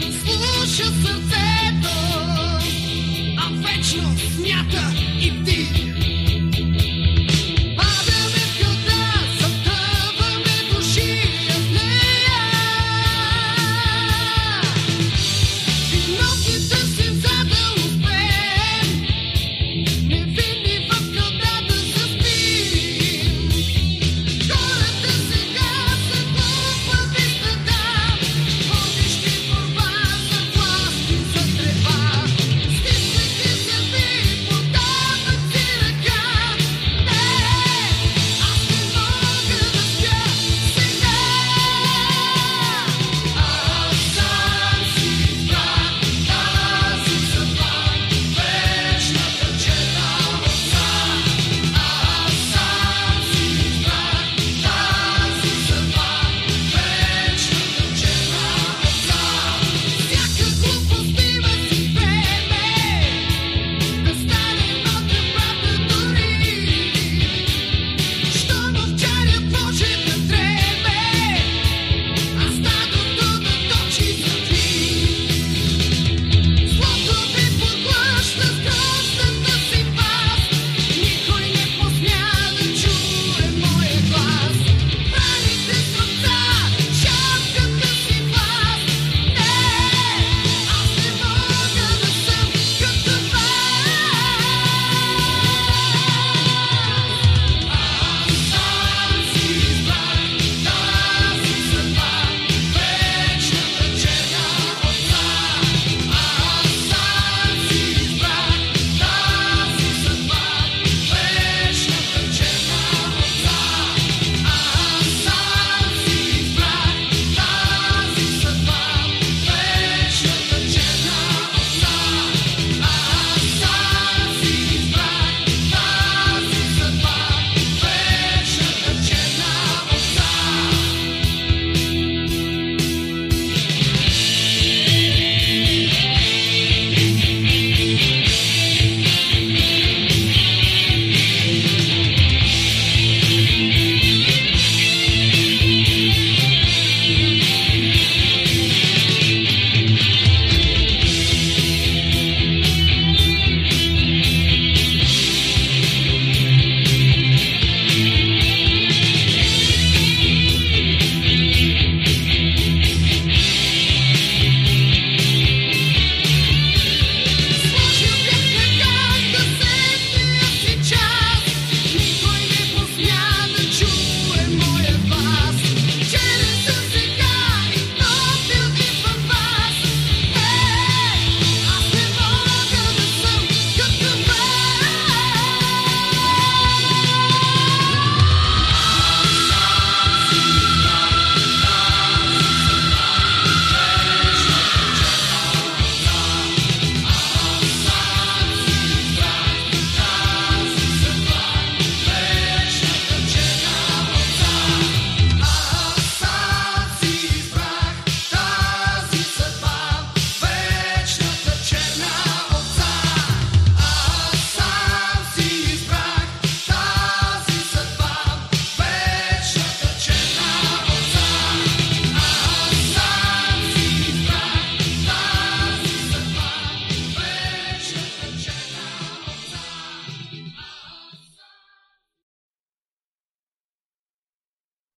Слуша серцето, а вечно знята